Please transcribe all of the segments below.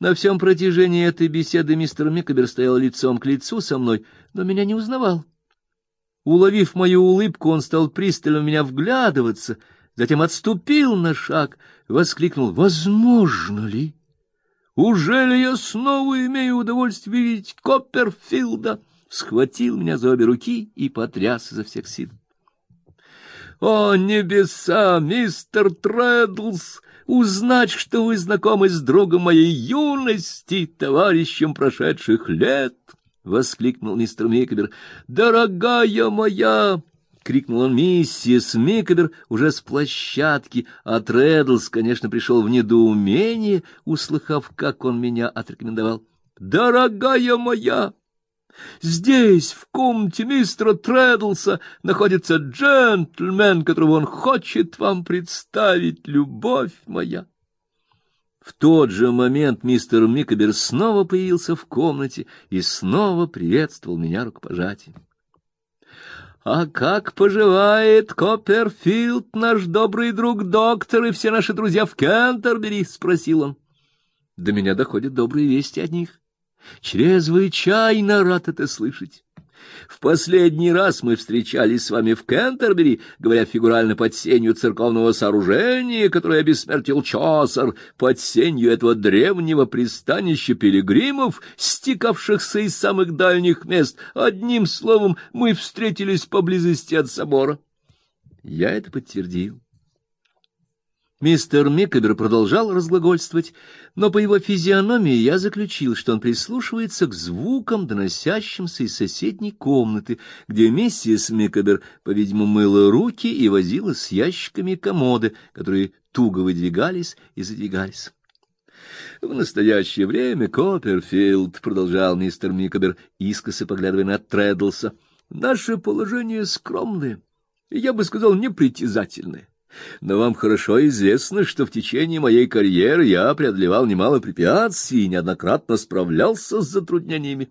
На всем протяжении этой беседы мистер Микобер стоял лицом к лицу со мной, но меня не узнавал. Уловив мою улыбку, он стал пристально в меня вглядываться, затем отступил на шаг, воскликнул «Возможно ли? Уже ли я снова имею удовольствие видеть Копперфилда?» Схватил меня за обе руки и потряс изо всех сил. «О, небеса, мистер Трэддлс! Узнать, что вы знакомы с другом моей юности, товарищем прошедших лет!» — воскликнул мистер Микобер. «Дорогая моя!» — крикнул он миссис Микобер уже с площадки, а Трэддлс, конечно, пришел в недоумение, услыхав, как он меня отрекомендовал. «Дорогая моя!» Здесь, в комнате мистера Трэддлса, находится джентльмен, которого он хочет вам представить, любовь моя. В тот же момент мистер Микобер снова появился в комнате и снова приветствовал меня рукопожатием. «А как поживает Копперфилд, наш добрый друг доктор и все наши друзья в Кентербери?» — спросил он. «До меня доходят добрые вести от них. Чрезвычайно рад это слышать. В последний раз мы встречались с вами в Кентербери, говоря фигурально под сенью церковного сооружения, которое обессмертил Чосер, под сенью этого древнего пристанища пилигримов, стекавшихся из самых дальних мест. Одним словом, мы встретились поблизости от собора. Я это подтвердил. Мистер Микобер продолжал разглагольствовать, но по его физиономии я заключил, что он прислушивается к звукам, доносящимся из соседней комнаты, где миссис Микобер, по-видимому, мыла руки и возила с ящиками комоды, которые туго выдвигались и задвигались. В настоящее время Копперфилд, продолжал мистер Микобер, искоса поглядывая на Трэддлса, наше положение скромное, я бы сказал, непритязательное. Но вам хорошо известно, что в течение моей карьеры я преодолевал немало препятствий и неоднократно справлялся с затруднениями.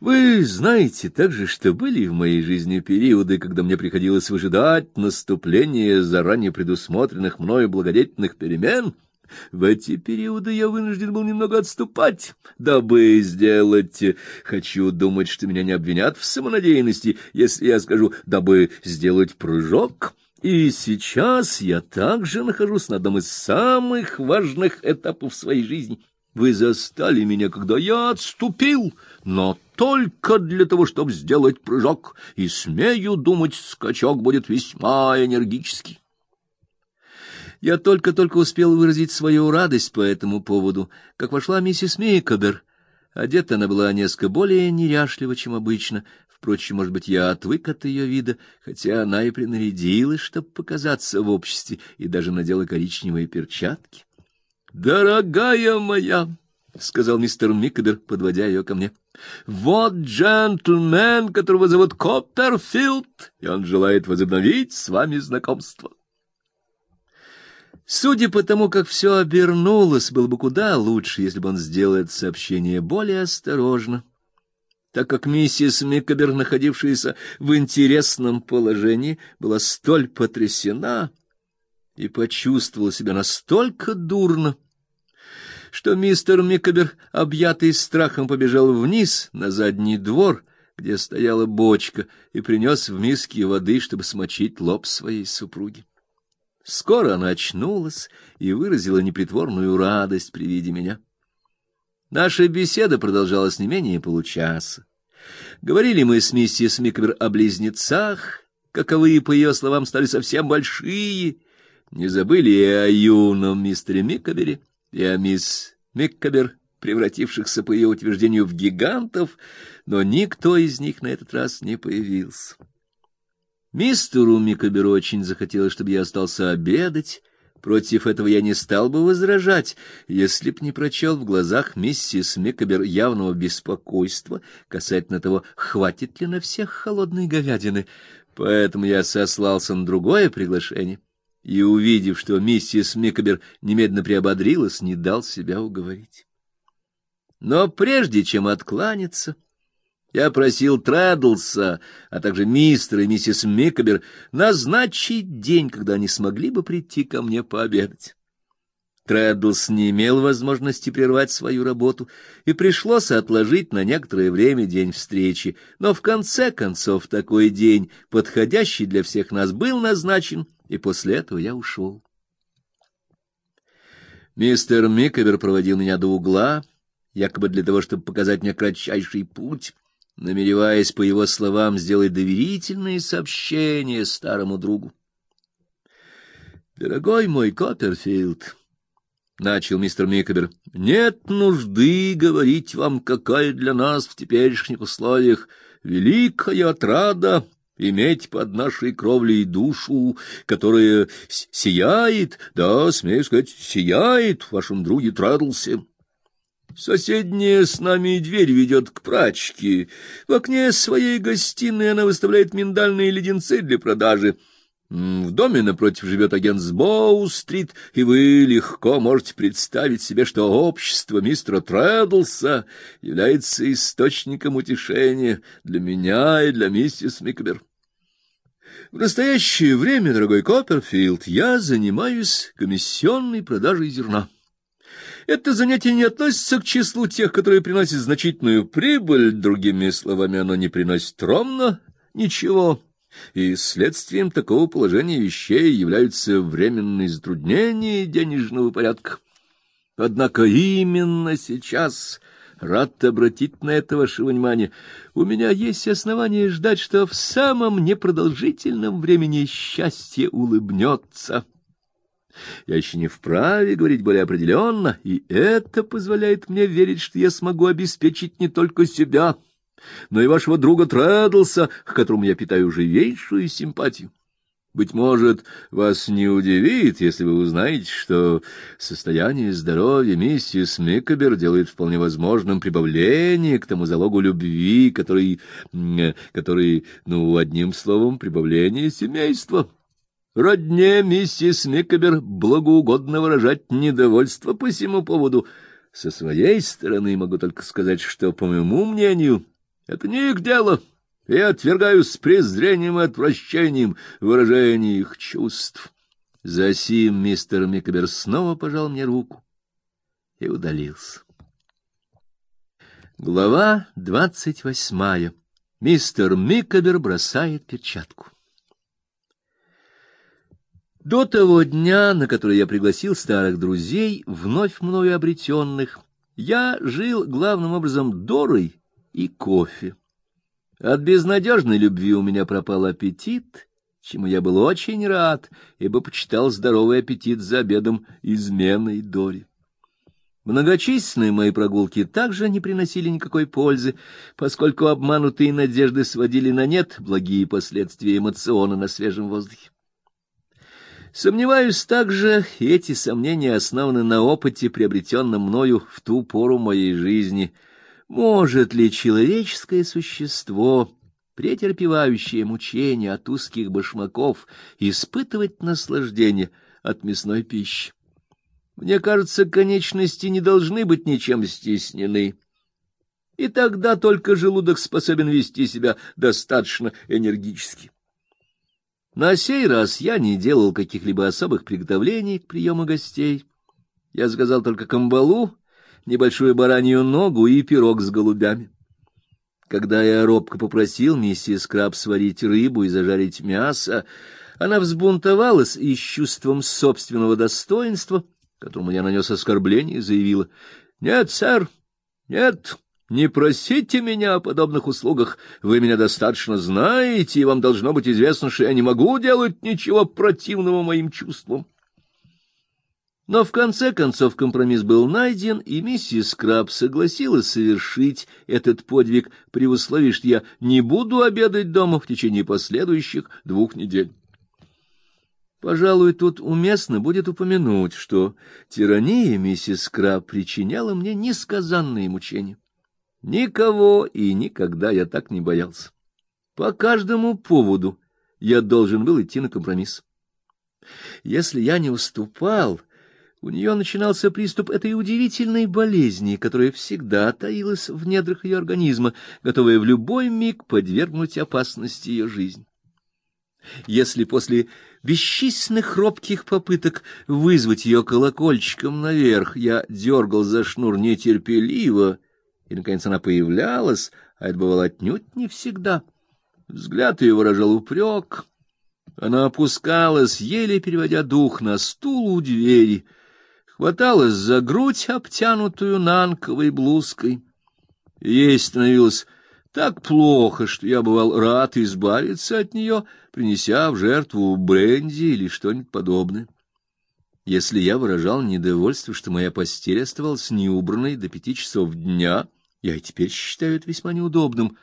Вы знаете также, что были в моей жизни периоды, когда мне приходилось выжидать наступления заранее предусмотренных мною благодетельных перемен. В эти периоды я вынужден был немного отступать, дабы сделать... Хочу думать, что меня не обвинят в самонадеянности, если я скажу «дабы сделать прыжок». И сейчас я также нахожусь на одном из самых важных этапов своей жизни. Вы застали меня, когда я отступил, но только для того, чтобы сделать прыжок, и, смею думать, скачок будет весьма энергический. Я только-только успел выразить свою радость по этому поводу, как вошла миссис Мейкобер. Одета она была несколько более неряшливо, чем обычно, Впрочем, может быть, я отвык от ее вида, хотя она и принарядилась, чтобы показаться в обществе, и даже надела коричневые перчатки. — Дорогая моя! — сказал мистер Микобер, подводя ее ко мне. — Вот джентльмен, которого зовут Копперфилд, и он желает возобновить с вами знакомство. Судя по тому, как все обернулось, было бы куда лучше, если бы он сделал это сообщение более осторожно. — так как миссис Микобер, находившаяся в интересном положении, была столь потрясена и почувствовала себя настолько дурно, что мистер Микобер, объятый страхом, побежал вниз на задний двор, где стояла бочка, и принес в миске воды, чтобы смочить лоб своей супруги. Скоро она очнулась и выразила непритворную радость при виде меня. Наша беседа продолжалась не менее получаса. Говорили мы с миссис Микбер о близнецах, каковые, по ее словам, стали совсем большие. Не забыли и о юном мистере Миккабере, и о мисс Миккабер, превратившихся, по ее утверждению, в гигантов, но никто из них на этот раз не появился. Мистеру Миккаберу очень захотелось, чтобы я остался обедать, Против этого я не стал бы возражать, если б не прочел в глазах миссис Микобер явного беспокойства касательно того, хватит ли на всех холодной говядины. Поэтому я сослался на другое приглашение и, увидев, что миссис Микобер немедленно приободрилась, не дал себя уговорить. Но прежде чем откланяться, я просил Трэддлса, а также мистера и миссис Микобер назначить день, когда они смогли бы прийти ко мне пообедать. Треддлс не имел возможности прервать свою работу, и пришлось отложить на некоторое время день встречи, но в конце концов такой день, подходящий для всех нас, был назначен, и после этого я ушел. Мистер Микобер проводил меня до угла, якобы для того, чтобы показать мне кратчайший путь, намереваясь, по его словам, сделать доверительные сообщения старому другу. «Дорогой мой Копперфилд», — начал мистер Микобер, — «нет нужды говорить вам, какая для нас в теперешних условиях великая отрада иметь под нашей кровлей душу, которая сияет, да, смею сказать, сияет в вашем друге Традлсе. Соседняя с нами дверь ведет к прачке. В окне своей гостиной она выставляет миндальные леденцы для продажи. В доме напротив живет агент с Боу-стрит, и вы легко можете представить себе, что общество мистера Трэддлса является источником утешения для меня и для миссис Микбер. В настоящее время, дорогой Копперфилд, я занимаюсь комиссионной продажей зерна. Это занятие не относится к числу тех, которые приносят значительную прибыль, другими словами, оно не приносит ровно ничего. И следствием такого положения вещей являются временные затруднения денежного порядка. Однако именно сейчас рад обратить на это ваше внимание. У меня есть основания ждать, что в самом непродолжительном времени счастье улыбнется. Я еще не вправе говорить более определенно, и это позволяет мне верить, что я смогу обеспечить не только себя, но и вашего друга Трэддлса, к которому я питаю живейшую симпатию. Быть может, вас не удивит, если вы узнаете, что состояние здоровья миссис Микобер делает вполне возможным прибавление к тому залогу любви, который, который, ну, одним словом, прибавление семейства. Родне миссис Микобер благоугодно выражать недовольство по всему поводу. Со своей стороны могу только сказать, что, по моему мнению, это не их дело. Я отвергаю с презрением и отвращением выражение их чувств. Засим мистер Микобер снова пожал мне руку и удалился. Глава двадцать восьмая. Мистер Микобер бросает перчатку. До того дня, на который я пригласил старых друзей, вновь мною обретенных, я жил главным образом Дорой и кофе. От безнадежной любви у меня пропал аппетит, чему я был очень рад, ибо почитал здоровый аппетит за обедом изменой Дори. Многочисленные мои прогулки также не приносили никакой пользы, поскольку обманутые надежды сводили на нет благие последствия эмоциона на свежем воздухе. Сомневаюсь также, эти сомнения основаны на опыте, приобретенном мною в ту пору моей жизни. Может ли человеческое существо, претерпевающее мучения от узких башмаков, испытывать наслаждение от мясной пищи? Мне кажется, конечности не должны быть ничем стеснены. И тогда только желудок способен вести себя достаточно энергически. На сей раз я не делал каких-либо особых приготовлений к приему гостей. Я заказал только камбалу, небольшую баранью ногу и пирог с голубями. Когда я робко попросил миссис Краб сварить рыбу и зажарить мясо, она взбунтовалась и с чувством собственного достоинства, которому я нанес оскорбление, заявила: "Нет, сэр, нет, не просите меня о подобных услугах. Вы меня достаточно знаете, и вам должно быть известно, что я не могу делать ничего противного моим чувствам. Но в конце концов компромисс был найден, и миссис Краб согласилась совершить этот подвиг при условии, что я не буду обедать дома в течение последующих двух недель. Пожалуй, тут уместно будет упомянуть, что тирания миссис Краб причиняла мне несказанные мучения. Никого и никогда я так не боялся. По каждому поводу я должен был идти на компромисс. Если я не уступал, у нее начинался приступ этой удивительной болезни, которая всегда таилась в недрах ее организма, готовая в любой миг подвергнуть опасности ее жизнь. Если после бесчисленных робких попыток вызвать ее колокольчиком наверх я дергал за шнур нетерпеливо, и, наконец, она появлялась, а это бывало отнюдь не всегда, взгляд ее выражал упрек. Она опускалась, еле переводя дух, на стул у двери, хваталась за грудь, обтянутую нанковой блузкой. Ей становилось так плохо, что я бывал рад избавиться от нее, принеся в жертву бренди или что-нибудь подобное. Если я выражал недовольство, что моя постель оставалась неубранной до пяти часов дня, я и теперь считаю это весьма неудобным.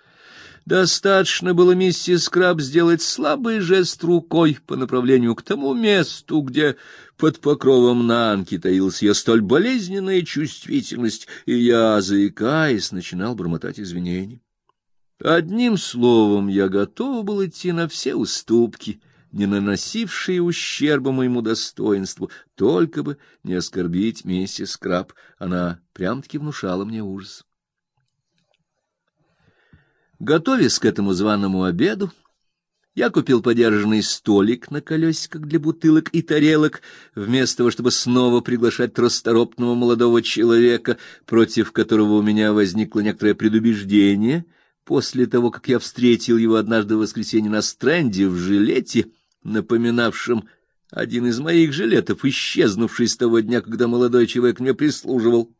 Достаточно было миссис Краб сделать слабый жест рукой по направлению к тому месту, где под покровом нанки таилась ее столь болезненная чувствительность, и я, заикаясь, начинал бормотать извинения. Одним словом, я готов был идти на все уступки, не наносившие ущерба моему достоинству, только бы не оскорбить миссис Краб. Она прям-таки внушала мне ужас. Готовясь к этому званому обеду, я купил подержанный столик на колесиках для бутылок и тарелок, вместо того, чтобы снова приглашать расторопного молодого человека, против которого у меня возникло некоторое предубеждение — после того, как я встретил его однажды в воскресенье на стренде в жилете, напоминавшем один из моих жилетов, исчезнувший с того дня, когда молодой человек мне прислуживал.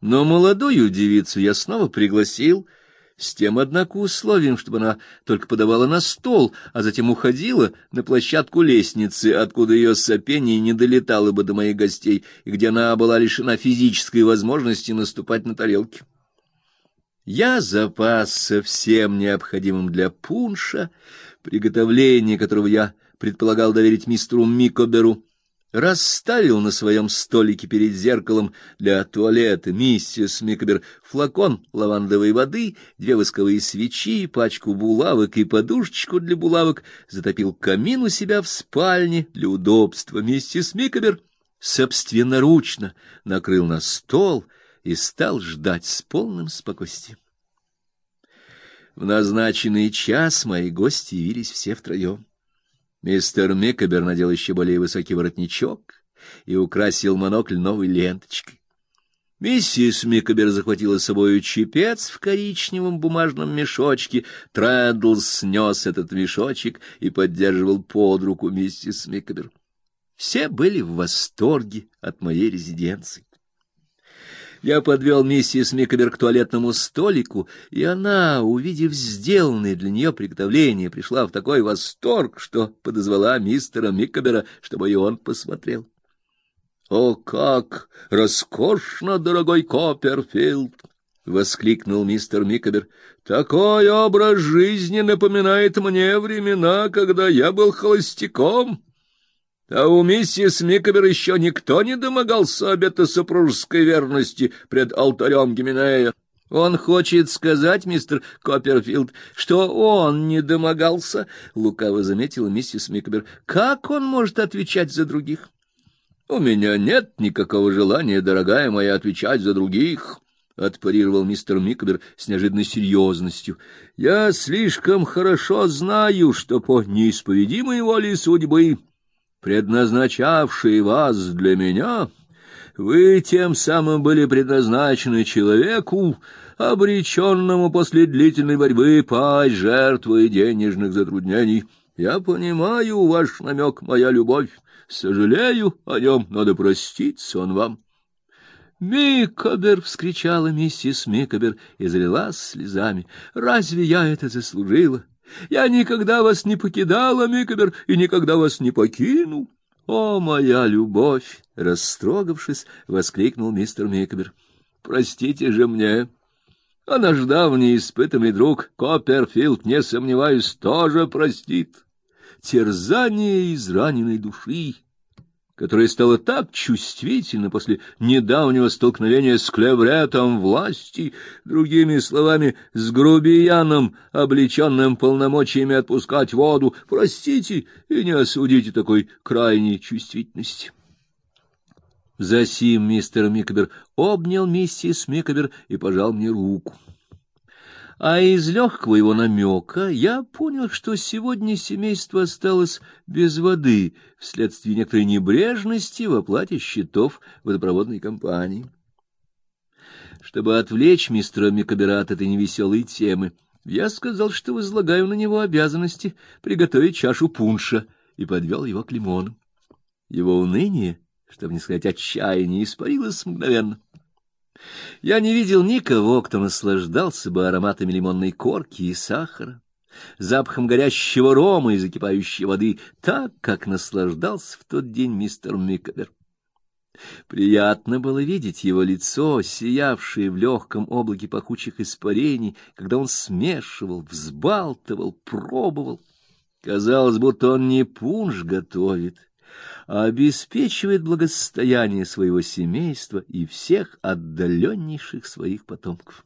Но молодую девицу я снова пригласил, с тем, однако, условием, чтобы она только подавала на стол, а затем уходила на площадку лестницы, откуда ее сопение не долетало бы до моих гостей, и где она была лишена физической возможности наступать на тарелки. Я запасся всем необходимым для пунша, приготовление которого я предполагал доверить мистеру Микоберу, расставил на своем столике перед зеркалом для туалета миссис Микобер флакон лавандовой воды, две восковые свечи, пачку булавок и подушечку для булавок, затопил камин у себя в спальне для удобства миссис Микобер, собственноручно накрыл на стол — и стал ждать с полным спокойствием. В назначенный час мои гости явились все втроем. Мистер Микобер надел еще более высокий воротничок и украсил монокль новой ленточкой. Миссис Микобер захватила с собой чепец в коричневом бумажном мешочке. Трэддлс снес этот мешочек и поддерживал под руку миссис Микобер. Все были в восторге от моей резиденции. Я подвел миссис Микобер к туалетному столику, и она, увидев сделанное для нее приготовление, пришла в такой восторг, что подозвала мистера Микобера, чтобы и он посмотрел. — О, как роскошно, дорогой Копперфилд! — воскликнул мистер Микобер. — Такой образ жизни напоминает мне времена, когда я был холостяком. А у миссис Микобер еще никто не домогался обета супружеской верности пред алтарем Гименея. Он хочет сказать, мистер Копперфилд, что он не домогался, — лукаво заметила миссис Микобер. Как он может отвечать за других? — У меня нет никакого желания, дорогая моя, отвечать за других, — отпарировал мистер Микобер с неожиданной серьезностью. — Я слишком хорошо знаю, что по неисповедимой воле судьбы предназначавший вас для меня, вы тем самым были предназначены человеку, обреченному после длительной борьбы пасть жертвой денежных затруднений. Я понимаю ваш намек, моя любовь, сожалею о нем, надо проститься он вам. «Микобер!» — вскричала миссис Микобер и залилась слезами. «Разве я это заслужила?» Я никогда вас не покидала, Микобер, и никогда вас не покину. О, моя любовь, растрогавшись, воскликнул мистер Микобер. Простите же мне. А наш давний испытанный друг Копперфилд, не сомневаюсь, тоже простит. Терзание израненной души которая стала так чувствительна после недавнего столкновения с клевретом власти, другими словами, с грубияном, облеченным полномочиями отпускать воду, простите и не осудите такой крайней чувствительности. Засим мистер Микобер обнял миссис Микобер и пожал мне руку. А из легкого его намека я понял, что сегодня семейство осталось без воды вследствие некоторой небрежности в оплате счетов водопроводной компании. Чтобы отвлечь мистера Микабера от этой невеселой темы, я сказал, что возлагаю на него обязанности приготовить чашу пунша, и подвел его к лимону. Его уныние, чтобы не сказать отчаяние, испарилось мгновенно. Я не видел никого, кто наслаждался бы ароматами лимонной корки и сахара, запахом горящего рома и закипающей воды, так, как наслаждался в тот день мистер Микабер. Приятно было видеть его лицо, сиявшее в легком облаке пахучих испарений, когда он смешивал, взбалтывал, пробовал. Казалось, будто он не пунш готовит, а обеспечивает благосостояние своего семейства и всех отдаленнейших своих потомков.